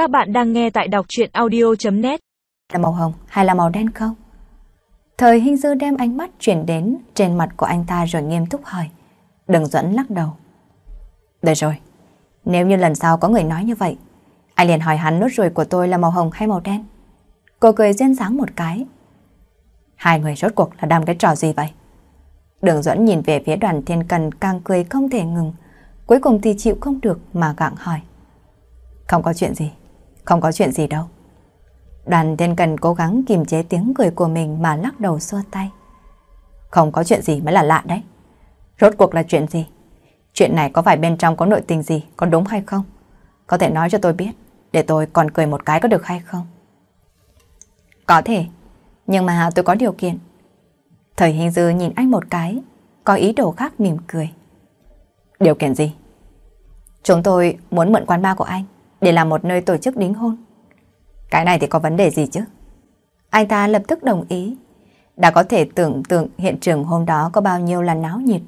Các bạn đang nghe tại đọc chuyện audio.net Là màu hồng hay là màu đen không? Thời hình dư đem ánh mắt chuyển đến trên mặt của anh ta rồi nghiêm túc hỏi. Đừng dẫn lắc đầu. Được rồi, nếu như lần sau có người nói như vậy, anh liền hỏi hắn nốt ruồi của tôi là màu hồng hay màu đen. Cô cười duyên dáng một cái. Hai người rốt cuộc là đam cái trò gì vậy? Đường dẫn nhìn về phía đoàn thiên cần càng cười không thể ngừng. Cuối cùng thì chịu không được mà gặng hỏi. Không có chuyện gì, không có chuyện gì đâu. Đoàn thiên cần cố gắng kiềm chế tiếng cười của mình mà lắc đầu xua tay. Không có chuyện gì mới là lạ đấy. Rốt cuộc là chuyện gì? Chuyện này có phải bên trong có nội tình gì, có đúng hay không? Có thể nói cho tôi biết, để tôi còn cười một cái có được hay không? Có thể, nhưng mà tôi có điều kiện. Thời hình dư nhìn anh một cái, có ý đồ khác mỉm cười. Điều kiện gì? Chúng tôi muốn mượn quán bar của anh để làm một nơi tổ chức đính hôn. Cái này thì có vấn đề gì chứ? Anh ta lập tức đồng ý. Đã có thể tưởng tượng hiện trường hôm đó có bao nhiêu là náo nhiệt.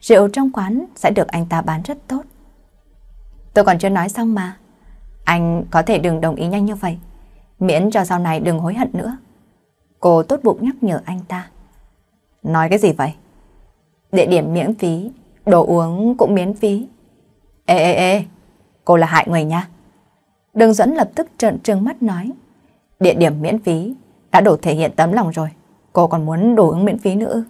Rượu trong quán sẽ được anh ta bán rất tốt. Tôi còn chưa nói xong mà. Anh có thể đừng đồng ý nhanh như vậy. Miễn cho sau này đừng hối hận nữa. Cô tốt bụng nhắc nhở anh ta. Nói cái gì vậy? Địa điểm miễn phí, đồ uống cũng miễn phí. Ê ê ê, cô là hại người nha. Đường dẫn lập tức trợn trừng mắt nói. Địa điểm miễn phí đã đủ thể hiện tấm lòng rồi. Cô còn muốn đồ ứng miễn phí nữa.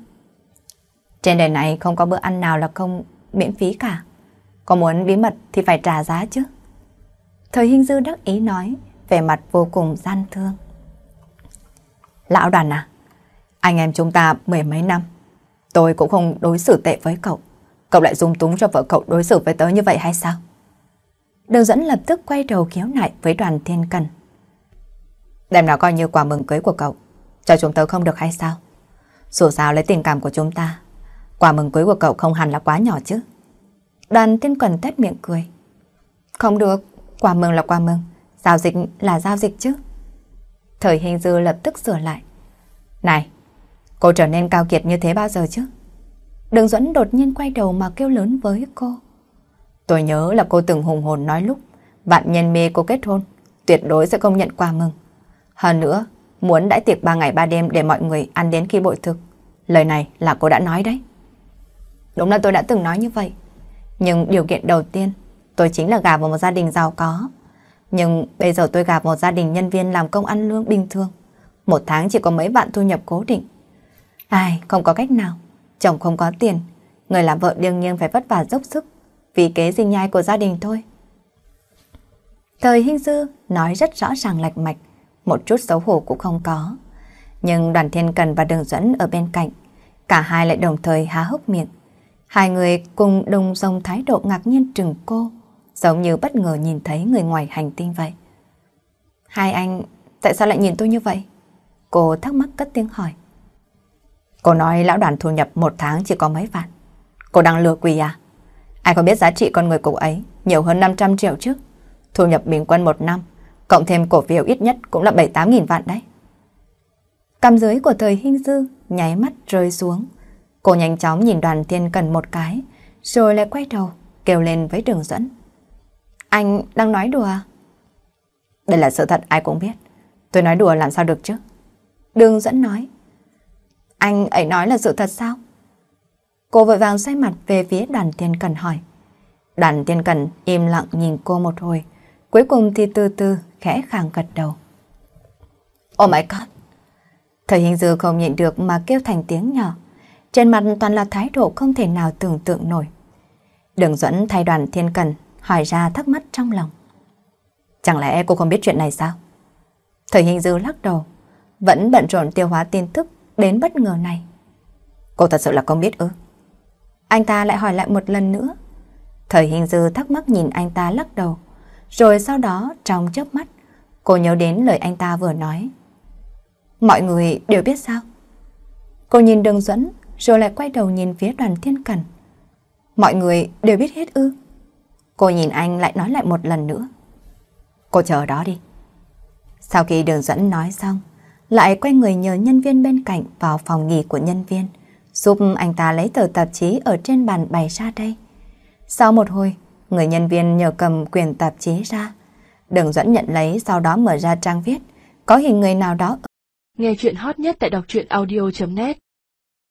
Trên đời này không có bữa ăn nào là không miễn phí cả. Có muốn bí mật thì phải trả giá chứ. Thời hình dư đắc ý nói, vẻ mặt vô cùng gian thương. Lão đoàn à, anh em chúng ta mười mấy năm, tôi cũng không đối xử tệ với cậu. Cậu lại dung túng cho vợ cậu đối xử với tớ như vậy hay sao? Đường dẫn lập tức quay đầu kéo lại với đoàn thiên cần. Đem nó coi như quà mừng cưới của cậu, cho chúng tớ không được hay sao? Dù sao lấy tình cảm của chúng ta, quà mừng cưới của cậu không hẳn là quá nhỏ chứ. Đoàn thiên cần tét miệng cười. Không được, quà mừng là quà mừng, giao dịch là giao dịch chứ. Thời hình dư lập tức sửa lại. Này, cô trở nên cao kiệt như thế bao giờ chứ? Đường Dẫn đột nhiên quay đầu mà kêu lớn với cô. Tôi nhớ là cô từng hùng hồn nói lúc bạn nhân mê cô kết hôn, tuyệt đối sẽ không nhận quà mừng. Hơn nữa, muốn đãi tiệc 3 ngày 3 đêm để mọi người ăn đến khi bội thực. Lời này là cô đã nói đấy. Đúng là tôi đã từng nói như vậy. Nhưng điều kiện đầu tiên, tôi chính là gà vào một gia đình giàu có. Nhưng bây giờ tôi gặp một gia đình nhân viên làm công ăn lương bình thường. Một tháng chỉ có mấy vạn thu nhập cố định. Ai, không có cách nào. Chồng không có tiền. Người làm vợ đương nhiên phải vất vả dốc sức. Vì kế sinh nhai của gia đình thôi. Thời Hinh Dư nói rất rõ ràng lạch mạch. Một chút xấu hổ cũng không có. Nhưng đoàn thiên cần và đường dẫn ở bên cạnh. Cả hai lại đồng thời há hốc miệng. Hai người cùng đồng dòng thái độ ngạc nhiên trừng cô giống như bất ngờ nhìn thấy người ngoài hành tinh vậy. Hai anh, tại sao lại nhìn tôi như vậy? Cô thắc mắc cất tiếng hỏi. Cô nói lão đoàn thu nhập một tháng chỉ có mấy vạn. Cô đang lừa quỷ à? Ai có biết giá trị con người cậu ấy nhiều hơn 500 triệu chứ? Thu nhập bình quân một năm, cộng thêm cổ phiếu ít nhất cũng là 7-8 nghìn vạn đấy. Cầm dưới của thời hình dư nháy mắt rơi xuống. Cô nhanh chóng nhìn đoàn Thiên cần một cái, rồi lại quay đầu, kêu lên với đường dẫn. Anh đang nói đùa à? Đây là sự thật ai cũng biết. Tôi nói đùa làm sao được chứ? Đường dẫn nói. Anh ấy nói là sự thật sao? Cô vội vàng xoay mặt về phía đoàn thiên cần hỏi. Đoàn thiên cần im lặng nhìn cô một hồi. Cuối cùng thì từ từ khẽ khàng gật đầu. Oh my god! Thời hình dư không nhịn được mà kêu thành tiếng nhỏ. Trên mặt toàn là thái độ không thể nào tưởng tượng nổi. Đường dẫn thay đoàn thiên cần hỏi ra thắc mắc trong lòng. Chẳng lẽ cô không biết chuyện này sao? Thời hình dư lắc đầu, vẫn bận rộn tiêu hóa tin tức đến bất ngờ này. Cô thật sự là không biết ư? Anh ta lại hỏi lại một lần nữa. Thời hình dư thắc mắc nhìn anh ta lắc đầu, rồi sau đó trong chớp mắt, cô nhớ đến lời anh ta vừa nói. Mọi người đều biết sao? Cô nhìn đường dẫn, rồi lại quay đầu nhìn phía đoàn thiên cẩn Mọi người đều biết hết ư? Cô nhìn anh lại nói lại một lần nữa. Cô chờ đó đi. Sau khi đường dẫn nói xong, lại quay người nhờ nhân viên bên cạnh vào phòng nghỉ của nhân viên, giúp anh ta lấy tờ tạp chí ở trên bàn bày ra đây. Sau một hồi, người nhân viên nhờ cầm quyển tạp chí ra. Đường dẫn nhận lấy sau đó mở ra trang viết, có hình người nào đó. Nghe chuyện hot nhất tại đọc truyện audio.net